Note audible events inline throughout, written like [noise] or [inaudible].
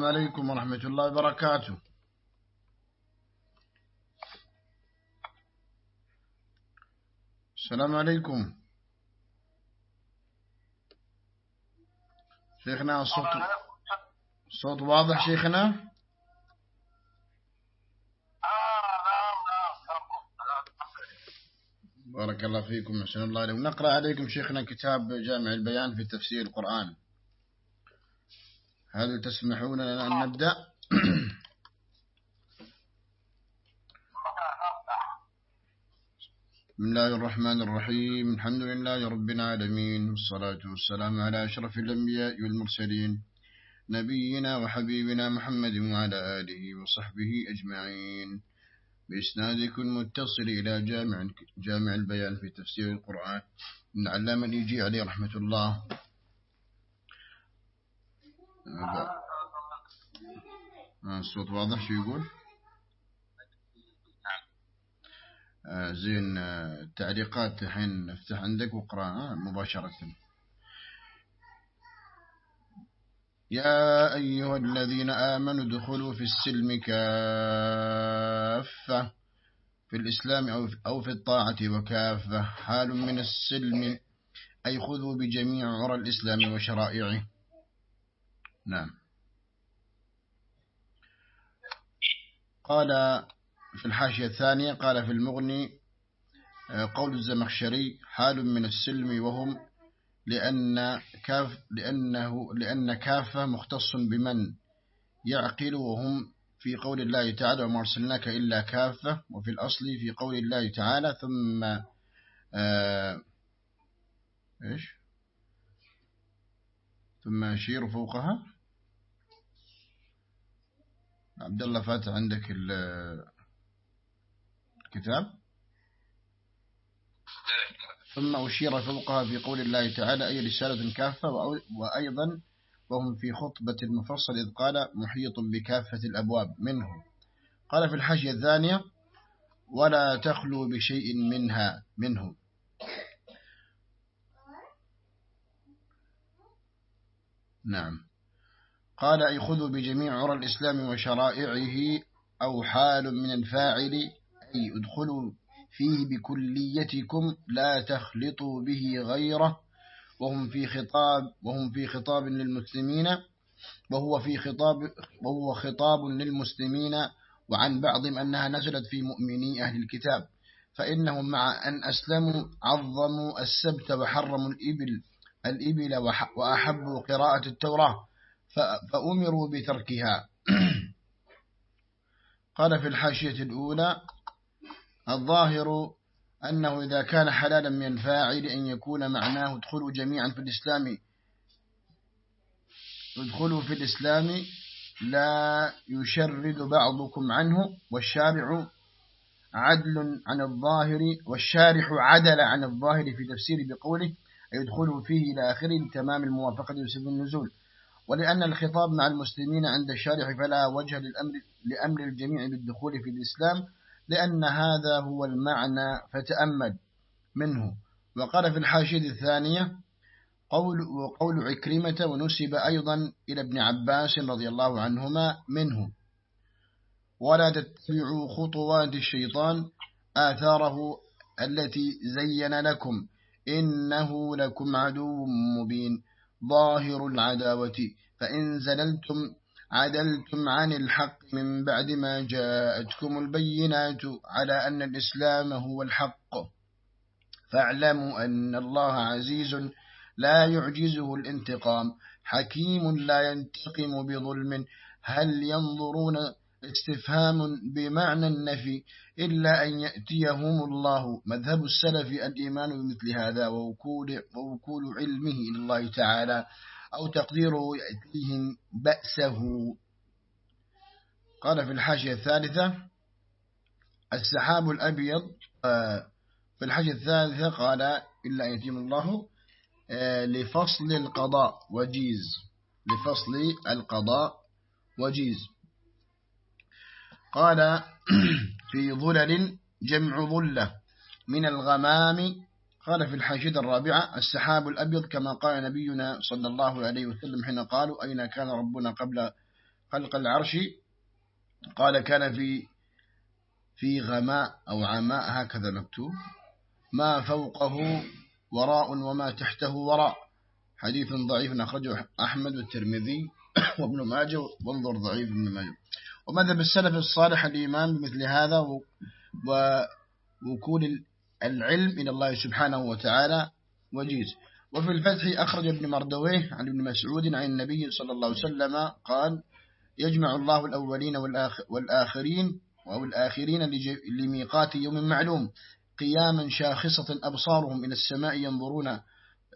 عليكم ورحمة الله وبركاته. السلام عليكم. شيخنا الصوت الصوت واضح شيخنا؟ بارك الله فيكم أحسن الله عليكم نقرأ عليكم شيخنا كتاب جامع البيان في تفسير القرآن. هل تسمحون لنا أن نبدأ؟ بسم الله الرحمن الرحيم. الحمد لله رب العالمين والصلاة والسلام على أشرف الأنبياء والمرسلين نبينا وحبيبنا محمد وعلى آله وصحبه أجمعين. بإسنادكم متصل إلى جامع, جامع البيان في تفسير القرآن. من علام الإيجي عليه رحمة الله. آه، الصوت واضح شو يقول زين التعليقات الحين افتح عندك واقرأ مباشرة يا أيها الذين آمنوا ادخلوا في السلم كافة في الإسلام أو في الطاعة وكافة حال من السلم أي خذوا بجميع عرى الإسلام وشرائعه نعم. قال في الحاشية الثانية قال في المغني قول الزمخشري حال من السلم وهم لأن كاف لأنه لأن كافة مختص بمن يعقل وهم في قول الله تعالى وما أرسلناك إلا كافة وفي الأصل في قول الله تعالى ثم آه إيش؟ ثم أشير فوقها عبد الله فاتح عندك الكتاب ثم أشير فوقها في قول الله تعالى أي رسالة كافة وأيضا وهم في خطبة المفصل إذ قال محيط بكافة الأبواب منه قال في الحاشية الثانية ولا تخلو بشيء منها منه نعم. قال أي خذوا بجميع عرى الإسلام وشرائعه أو حال من الفاعل أي ادخلوا فيه بكليتكم لا تخلطوا به غيره وهم في خطاب وهم في خطاب للمسلمين وهو في خطاب وهو خطاب للمسلمين وعن بعضهم أنها نزلت في مؤمني أهل الكتاب فإنهم مع أن أسلموا عظموا السبت وحرموا الإبل الإبل وأحبوا قراءة التوراة فأمروا بتركها. [clears throat] قال في الحاشية الأولى الظاهر أنه إذا كان حلالا من الفاعل أن يكون معناه ادخلوا جميعا في الإسلام. ادخلوا في الإسلام لا يشرد بعضكم عنه والشارع عدل عن الظاهر والشارح عدل عن الظاهر في تفسير بقوله يدخله فيه إلى آخره. تمام الموافقة لسبب النزول. ولأن الخطاب مع المسلمين عند الشارح فلا وجه للأمر لأمر الجميع بالدخول في الإسلام لأن هذا هو المعنى فتأمل منه. وقال في الحاشية الثانية قول وقول عكرمة ونسب أيضا إلى ابن عباس رضي الله عنهما منه. ولا تتبعوا خطوات الشيطان آثاره التي زين لكم إنه لكم عدو مبين. ظاهر العداوة فإن زللتم عدلتم عن الحق من بعد ما جاءتكم البينات على أن الإسلام هو الحق. فاعلموا أن الله عزيز لا يعجزه الانتقام حكيم لا ينتقم بظلم. هل ينظرون استفهام بمعنى النفي إلا أن يأتيهم الله. مذهب السلف الإيمان بمثل هذا ووكول, علمه إلى الله تعالى أو تقديره يأتيهم بأسه. قال في الحاشية الثالثة السحاب الأبيض آه، في الحاشية الثالثة قال إلا أن يتيم الله آه، لفصل القضاء وجيز. لفصل القضاء وجيز. قال [clears throat] في ظلل جمع ظلة من الغمام. قال في الحاشية الرابعة السحاب الأبيض كما قال نبينا صلى الله عليه وسلم حين قالوا أين كان ربنا قبل خلق العرش؟ قال كان في في غماء أو عماء هكذا مكتوب. ما فوقه وراء وما تحته وراء. حديث ضعيف أخرجه أحمد والترمذي [clears throat] وابن ماجه وانظر ضعيف ابن ماجه. ومذهب السلف الصالح الإيمان بمثل هذا ووكول العلم إلى الله سبحانه وتعالى وجيز. وفي الفتح أخرج ابن مردويه عن ابن مسعود عن النبي صلى الله عليه وسلم قال يجمع الله الأولين والآخرين أو الآخرين لميقات يوم معلوم قياما شاخصة أبصارهم إلى السماء ينظرون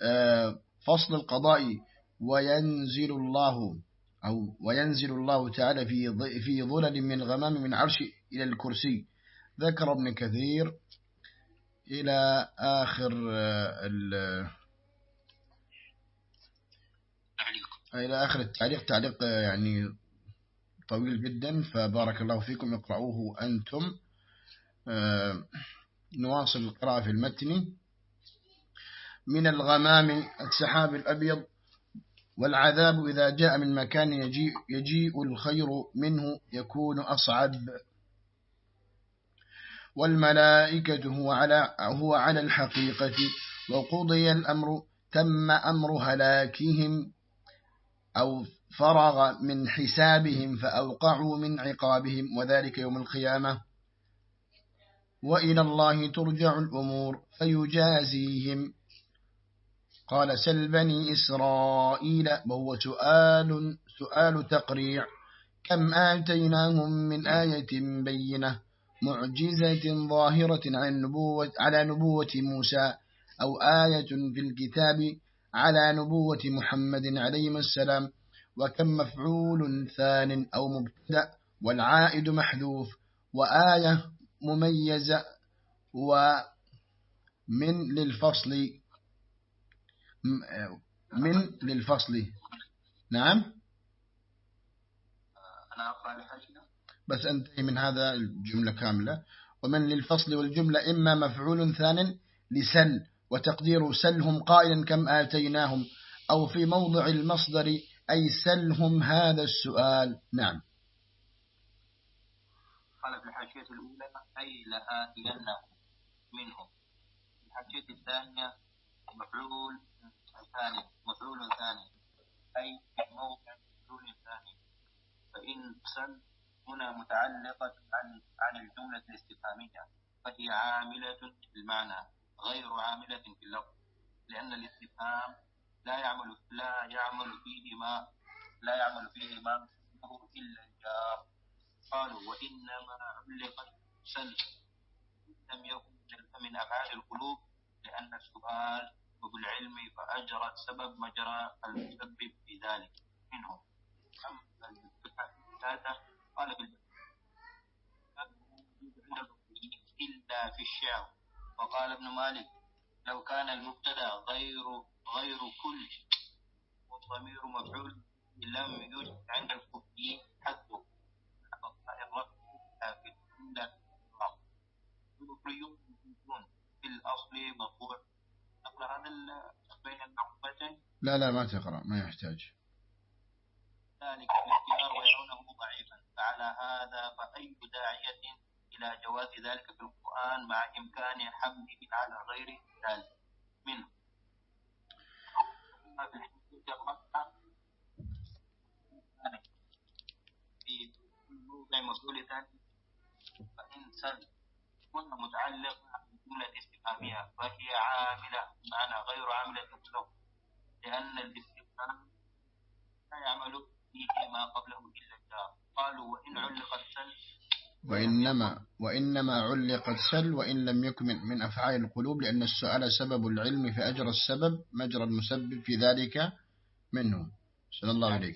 آه، فصل القضاء وينزل الله أو وينزل الله تعالى في في ظلل من غمام من عرش إلى الكرسي. ذكر ابن كثير إلى آخر آه، إلى آخر التعليق. تعليق آه، يعني طويل جدا. فبارك الله فيكم. اقرأوه أنتم. آه، نواصل القراءة في المتن. من الغمام السحاب الأبيض والعذاب إذا جاء من مكان يجيء, يجيء الخير منه يكون أصعب. والملائكة هو على, هو على الحقيقة. وقضي الأمر تم أمر هلاكهم أو فرغ من حسابهم فأوقعوا من عقابهم. وذلك يوم القيامة. وإلى الله ترجع الأمور فيجازيهم. قال سل بني إسرائيل وهو سؤال, سؤال تقريع. كم آتيناهم من آية بينة معجزة ظاهرة عن نبوة على نبوة موسى أو آية في الكتاب على نبوة محمد عليه السلام. وكم مفعول ثان أو مبتدأ والعائد محذوف. وآية مميزة ومن للفصل من للفصل. نعم. أنا أقرأ بس أنتهي من هذا الجملة كاملة. ومن للفصل والجملة إما مفعول ثان لسل وتقدير سلهم قائلا كم آتيناهم أو في موضع المصدر أي سلهم هذا السؤال. نعم. قال في الحاشية الأولى أي لآتينهم منهم. الحاشية الثانية مفعول ثاني مفعول ثاني. أي في موضع مفعول ثاني. فإن سل هنا متعلقة عن عن الجملة الاستفهامية فهي عاملة في المعنى غير عاملة في اللفظ. لأن الاستفهام لا يعمل لا يعمل فيه ما لا يعمل فيه ما إلا الجار. قالوا وإنما علقت سل لم يكن من أفعال القلوب لأن السؤال بالعلم فأجرت سبب مجرى المسبب في ذلك. منهم أما قال إلا في الشعر وقال ابن مالك لو كان المبتدأ غير غير كل والضمير مفعول لم يوجد عند الكوفيين حذفه. في الأصل مرفوع بين لا لا ما تقرأ ما يحتاج. ذلك الاختيار ويرونه ضعيفا. فعلى هذا فأي داعية إلى جواز ذلك في القرآن مع إمكان حمله على غير ذلك منه؟ في موضع مفعول ثاني فإن سل كنا متعلق بالجملة الاستفهامية فهي عاملة عاملة له لأن الاستفهام لا يعمل فيه ما قبله إلا الجار. قالوا وإن علقت سل وإنما وإنما علقت سل وإن لم يكن من أفعال القلوب لأن السؤال سبب العلم فأجر السبب مجرى المسبب في ذلك منه. صلى الله عليه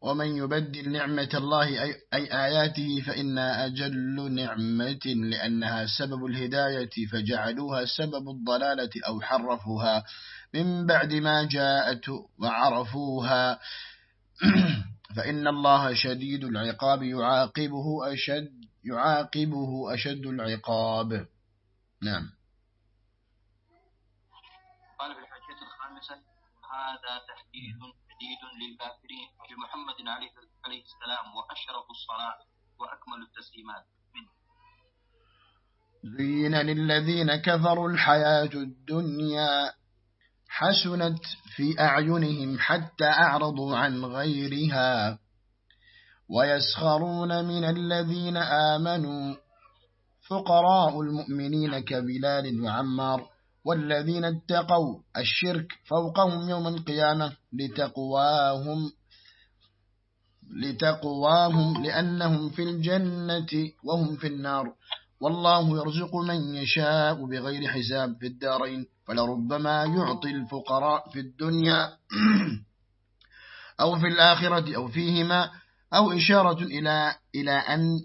ومن يبدل نعمة الله أي, آياته فإن أجل نعمة لأنها سبب الهداية فجعلوها سبب الضلالة أو حرفوها. من بعد ما جاءت وعرفوها [clears throat] فإن الله شديد العقاب يعاقبه أشد يعاقبه أشد العقاب. نعم. قال في الحجة الخامسة هذا تحديد شديد للكافرين. لمحمد عليه السلام وأشرف الصلاة وأكمل التسليمات منه. زين للذين كفروا الحياة الدنيا حسنت في أعينهم حتى أعرضوا عن غيرها. ويسخرون من الذين آمنوا فقراء المؤمنين كبلال وعمار. والذين اتقوا الشرك فوقهم يوم القيامة لتقواهم لتقواهم لأنهم في الجنة وهم في النار. والله يرزق من يشاء بغير حساب في الدارين فلربما يعطي الفقراء في الدنيا [clears throat] أو في الآخرة أو فيهما أو إشارة إلى إلى أن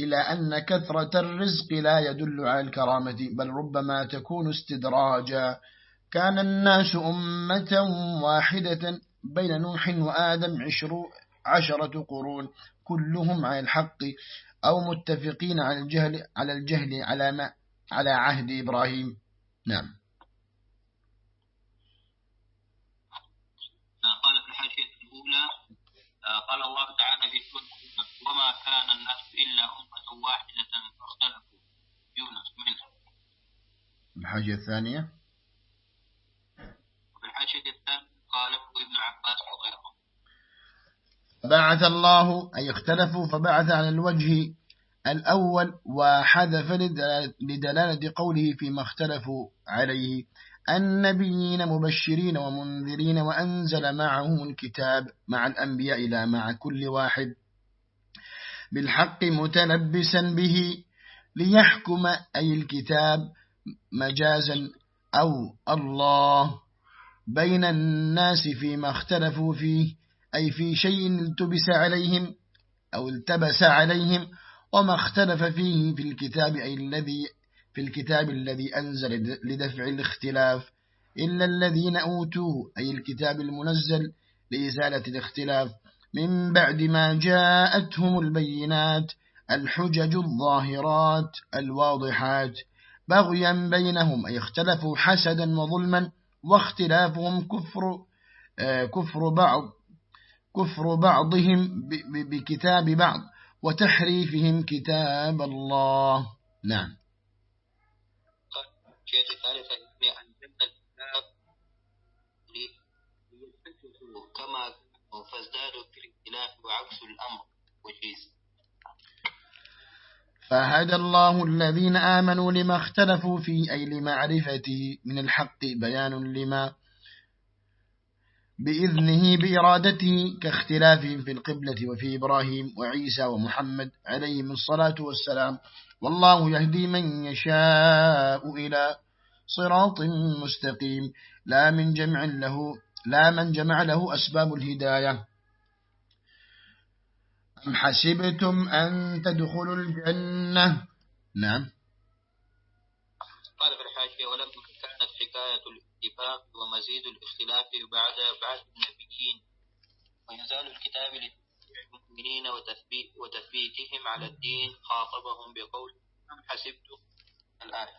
إلى أن كثرة الرزق لا يدل على الكرامة بل ربما تكون استدراجا. كان الناس أمة واحدة بين نوح وآدم عشر عشرة قرون كلهم على الحق أو متفقين على الجهل على الجهل على ما على عهد إبراهيم. نعم. قال في الحاشية الأولى قال الله تعالى في وما كان الناس إلا أمة واحدة فاختلفوا يونس منها الحاجة الثانية؟ الثانية قال ابن عباس وغيره بعث الله أي اختلفوا فبعث على الوجه الأول وحذف لدلالة قوله فيما اختلفوا عليه. النبيين مبشرين ومنذرين وأنزل معهم الكتاب مع الأنبياء إلى مع كل واحد. بالحق متلبسا به ليحكم أي الكتاب مجازا أو الله بين الناس فيما اختلفوا فيه أي في شيء التبس عليهم أو التبس عليهم وما اختلف فيه في الكتاب أي الذي في الكتاب الذي أنزل لدفع الاختلاف إلا الذين أوتوه أي الكتاب المنزل لإزالة الاختلاف. من بعد ما جاءتهم البينات الحجج الظاهرات الواضحات. بغيا بينهم أي اختلفوا حسدا وظلما واختلافهم كفر آه، كفر بعض كفر بعضهم بكتاب بعض وتحريفهم كتاب الله. نعم. كما فازدادوا في الاختلاف وعكس الأمر وجيز فهدى الله الذين آمنوا لما اختلفوا فيه أي لمعرفته من الحق بيان لما بإذنه بإرادته كاختلافهم في القبلة وفي إبراهيم وعيسى ومحمد عليهم الصلاة والسلام. والله يهدي من يشاء إلى صراط مستقيم. لا من جمع له لا من جمع له أسباب الهداية. أم حسبتم أن تدخلوا الجنة؟ نعم. قال في الحاشية ولم كانت حكاية الاتفاق ومزيد الاختلاف بعد بعث النبيين ويزال الكتاب للمؤمنين وتثبيتهم على الدين خاطبهم بقول أم حسبتم؟ الآية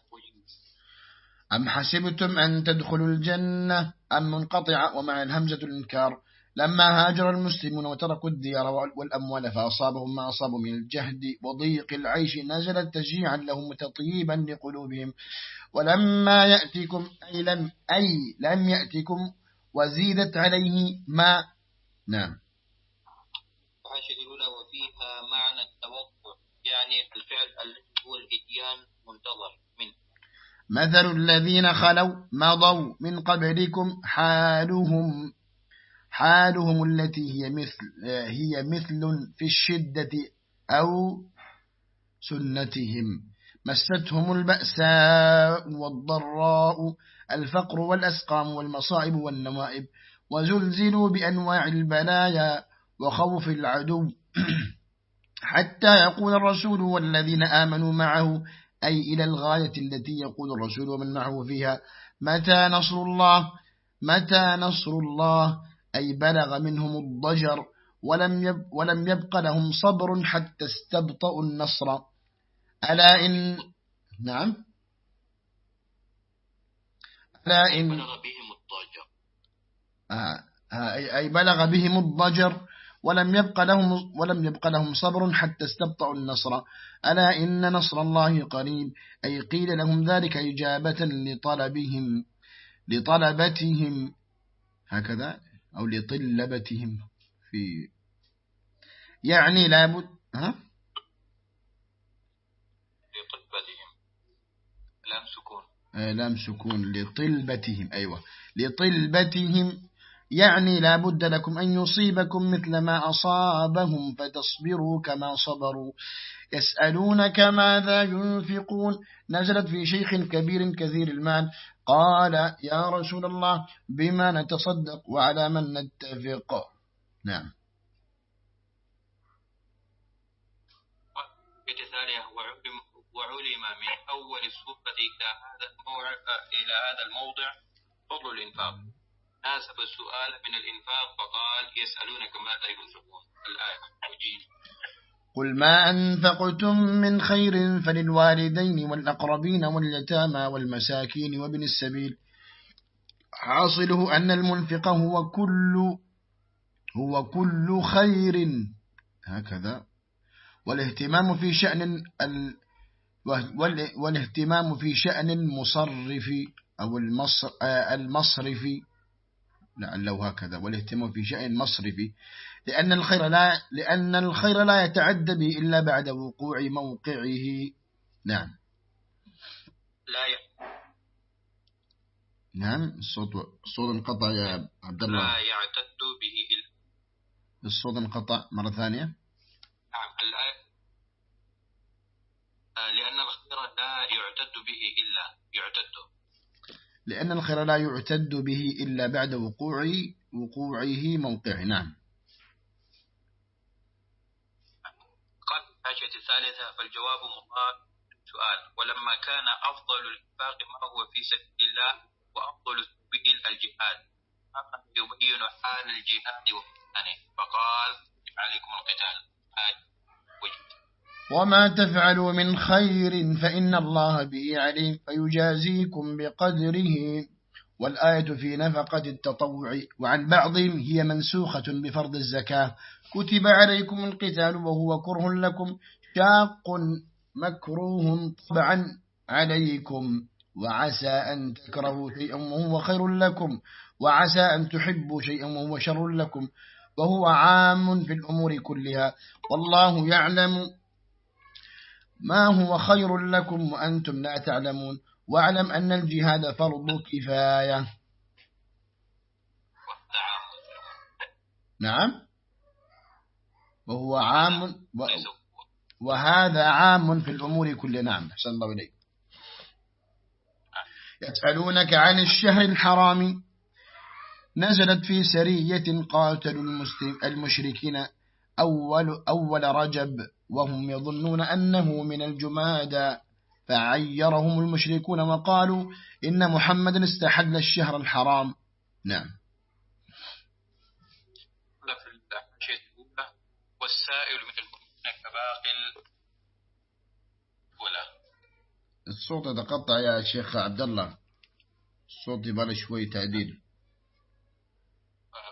أم حسبتم أن تدخلوا الجنة؟ أم منقطعة ومع الهمزة الإنكار. لما هاجر المسلمون وتركوا الديار والأموال فأصابهم ما أصابوا من الجهد وضيق العيش نزل تشجيعا لهم وتطييبا لقلوبهم. ولما يأتيكم أي لم, أي لم يأتيكم وزيدت عليه ما نعم. الأولى وفيها معنى التوقع يعني الفعل الذي هو الإتيان منتظر منه. مثل الذين خلوا مضوا من قبلكم حالهم حالهم التي هي مثل هي مثل في الشدة أو سنتهم. مستهم البأساء والضراء الفقر والأسقام والمصائب والنوائب. وزلزلوا بأنواع البلايا وخوف العدو. [clears throat] حتى يقول الرسول والذين آمنوا معه أي إلى الغاية التي يقول الرسول ومن معه فيها متى نصر الله؟ متى نصر الله؟ أي بلغ منهم الضجر ولم, يب ولم يبق لهم صبر حتى استبطأوا النصر. ألا إن نعم. ألا إن بلغ بهم الضجر. آه أي بلغ بهم الضجر ولم يبق لهم ولم يبق لهم صبر حتى استبطأوا النصر. ألا إن نصر الله قريب. أي قيل لهم ذلك إجابة لطلبهم لطلبتهم. هكذا. أو لطلبتهم في يعني لابد ها؟ لطلبتهم لام سكون. آه لام سكون لطلبتهم أيوة. لطلبتهم يعني لا بد لكم أن يصيبكم مثل ما أصابهم فتصبروا كما صبروا. يسألونك ماذا ينفقون؟ نزلت في شيخ كبير كثير المال. قال يا رسول الله بما نتصدق وعلى من نتفق؟ نعم. وعلم من أول السورة إلى هذا الموضع فضل الإنفاق. ناسب السؤال من الإنفاق فقال يسألونك ماذا ينفقون؟ الآية. قل ما أنفقتم من خير فللوالدين والأقربين واليتامى والمساكين وابن السبيل. حاصله أن المنفق هو كل هو كل خير. هكذا. والاهتمام في شأن ال والاهتمام في شأن المصرف أو المصر المصرف. لعله هكذا والاهتمام في شأن مصرفي لأن الخير لا لأن الخير لا يتعدى به إلا بعد وقوع موقعه. نعم. لا ي... نعم الصوت الصوت انقطع يا عبد الله. لا يعتد به إلا الصوت انقطع مرة ثانية. نعم الآية آه، لأن الخير لا يعتد به إلا يعتد لأن الخير لا يعتد به إلا بعد وقوع وقوعه موقعه. نعم. الثالثة فالجواب مضاد سؤال. ولما كان أفضل الإنفاق ما هو في سبيل الله وأفضل سبيل الجهاد؟ يبين حال الجهاد وحسنه فقال عليكم القتال. وما تفعلوا من خير فإن الله به عليم فيجازيكم بقدره والآية في نفقة التطوع وعن بعضهم هي منسوخة بفرض الزكاة كتب عليكم القتال وهو كره لكم شاق مكروه طبعا عليكم وعسى أن تكرهوا شيئا وهو خير لكم وعسى أن تحبوا شيئا وهو شر لكم وهو عام في الأمور كلها والله يعلم ما هو خير لكم وأنتم لا تعلمون. واعلم أن الجهاد فرض كفاية. نعم. وهو عام وهذا عام في الأمور كل نعم. حسن الله إليك. يسألونك عن الشهر الحرام. نزلت في سرية قاتلوا المشركين أول, أول رجب وهم يظنون أنه من الجمادى فعيرهم المشركون وقالوا إن محمد استحل الشهر الحرام. نعم. والسائل من المؤمنين كباقل. ولا. الصوت تقطع يا شيخ عبد الله. الصوت يبقى شوي تعديل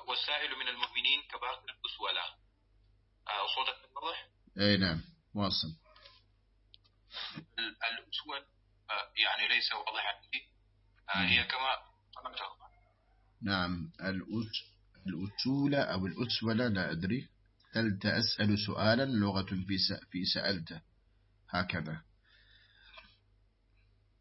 والسائل من المؤمنين كباقي الأسولة آه، صوتك اي نعم واصل. الأسود آه، يعني ليس واضحا آه، هي كما طلبته نعم الأس الأسولة أو الأسولة لا أدري. هل تأسأل سؤالا؟ لغة في في سألته هكذا.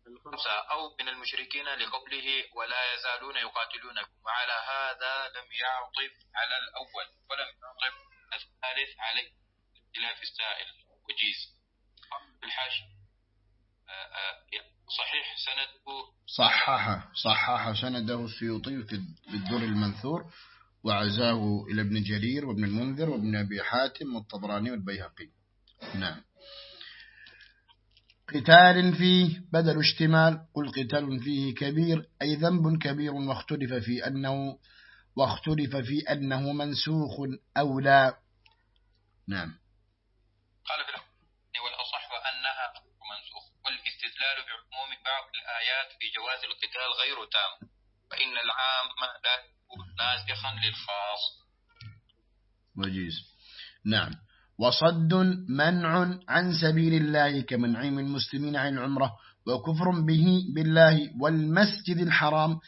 الخمسة أو من المشركين لقوله ولا يزالون يقاتلونكم. وعلى هذا لم يعطف على الأول ولم يعطف الثالث عليه. اختلاف السائل. وجيز. الحاشي آه، آه، صحيح سنده صحح صحح سنده السيوطي في الدر المنثور وعزاه إلى ابن جرير وابن المنذر وابن أبي حاتم والطبراني والبيهقي. نعم. قتال فيه بدل اشتمال قل قتال فيه كبير أي ذنب كبير واختلف في أنه واختلف في أنه منسوخ أو لا. نعم قال في والأصح أنها منسوخ والاستدلال بعموم بعض الآيات في جواز القتال غير تام فإن العام لا ناسخا للخاص. وجيز نعم. وصد منع عن سبيل الله كمنعيم المسلمين عن العمرة وكفر به بالله والمسجد الحرام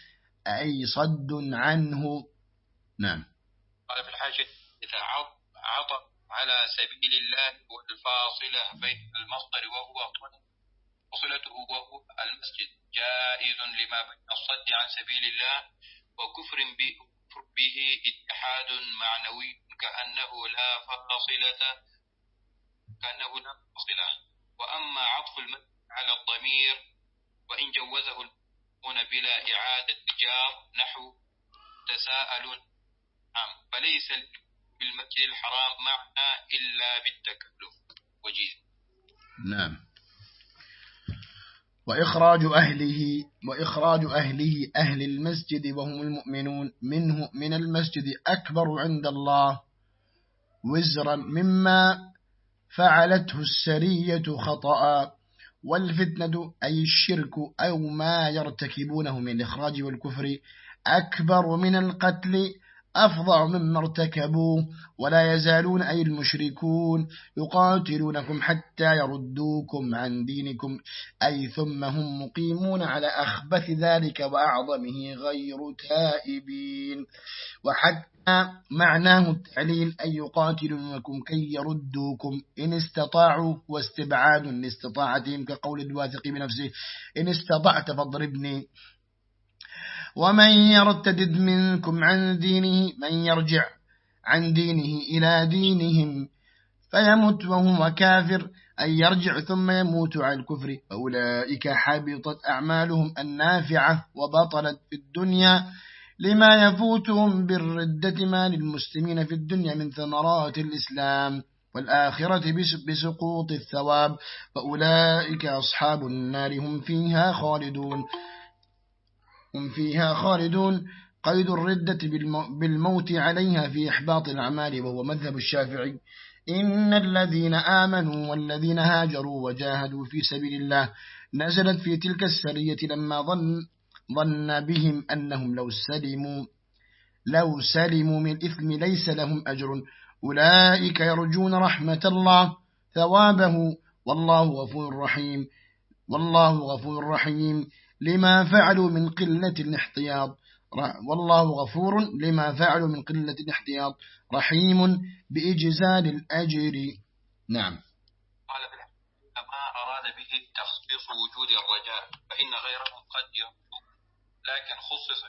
أي صد عنه. نعم. قال في الحاشية إذا عطى على سبيل الله والفاصلة بين المصدر وهو وصلته وهو المسجد جائز لما بين الصد عن سبيل الله وكفر به اتحاد معنوي كأنه لا فاصلة كأنه لا فاصلة. وأما عطف على الضمير وإن جوزه المؤمنون بلا إعادة جار نحو تساءلون نعم فليس بالمسجد الحرام معنى إلا بالتكلف. وجيز. نعم. وإخراج أهله وإخراج أهله أهل المسجد وهم المؤمنون منه من المسجد أكبر عند الله وزرا مما فعلته السرية خطأ والفتنة أي الشرك أو ما يرتكبونه من الإخراج والكفر أكبر من القتل أفظع مما ارتكبوه ولا يزالون أي المشركون يقاتلونكم حتى يردوكم عن دينكم أي ثم هم مقيمون على أخبث ذلك وأعظمه غير تائبين. وحتى معناه التعليل أن يقاتلونكم كي يردوكم. إن استطاعوا واستبعاد لاستطاعتهم كقول الواثق بنفسه إن استطعت فاضربني. ومن يرتدد منكم عن دينه من يرجع عن دينه إلى دينهم فيموت وهو كافر أن يرجع ثم يموت على الكفر. فأولئك حبطت أعمالهم النافعة وبطلت في الدنيا لما يفوتهم بالردة ما للمسلمين في الدنيا من ثمرات الإسلام والآخرة بسقوط الثواب. فأولئك أصحاب النار هم فيها خالدون. هم فيها خالدون. قيد الردة بالموت عليها في إحباط الأعمال وهو مذهب الشافعي. إن الذين آمنوا والذين هاجروا وجاهدوا في سبيل الله نزلت في تلك السرية لما ظن, ظن بهم أنهم لو سلموا لو سلموا من الإثم ليس لهم أجر. أولئك يرجون رحمة الله ثوابه. والله غفور رحيم. والله غفور رحيم. لما فعلوا من قلة الاحتياط. والله غفور لما فعلوا من قلة الاحتياط. رحيم بإجزال الأجر. نعم. قال ما أراد به تخصيص وجود الرجاء فإن غيره قد يرجو لكن خصص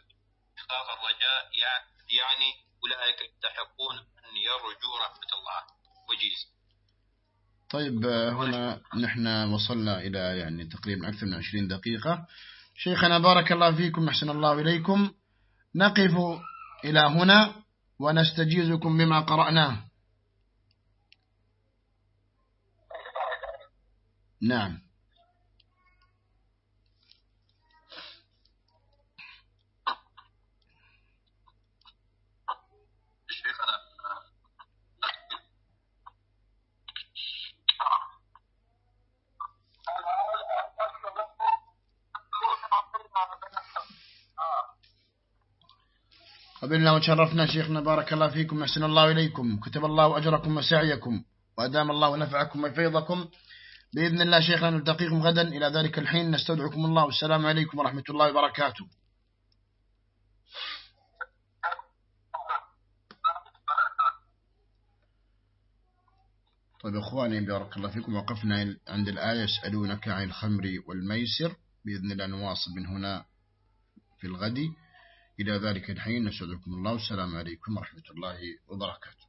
إحقاق الرجاء يعني أولئك يستحقون أن يرجوا رحمة الله. وجيز. طيب هنا نحن وصلنا إلى يعني تقريبا أكثر من 20 دقيقة. شيخنا بارك الله فيكم أحسن الله إليكم. نقف إلى هنا ونستجيزكم بما قرأناه. نعم. قبلنا وشرفنا شيخنا بارك الله فيكم أحسن الله إليكم كتب الله أجركم وسعيكم وأدام الله نفعكم وفيضكم بإذن الله شيخنا نلتقيكم غدا إلى ذلك الحين نستودعكم الله والسلام عليكم ورحمة الله وبركاته. طيب إخواني بارك الله فيكم وقفنا عند الآية يسألونك عن الخمر والميسر بإذن الله نواصل من هنا في الغد. إلى ذلك الحين نسعدكم الله والسلام عليكم ورحمة الله وبركاته.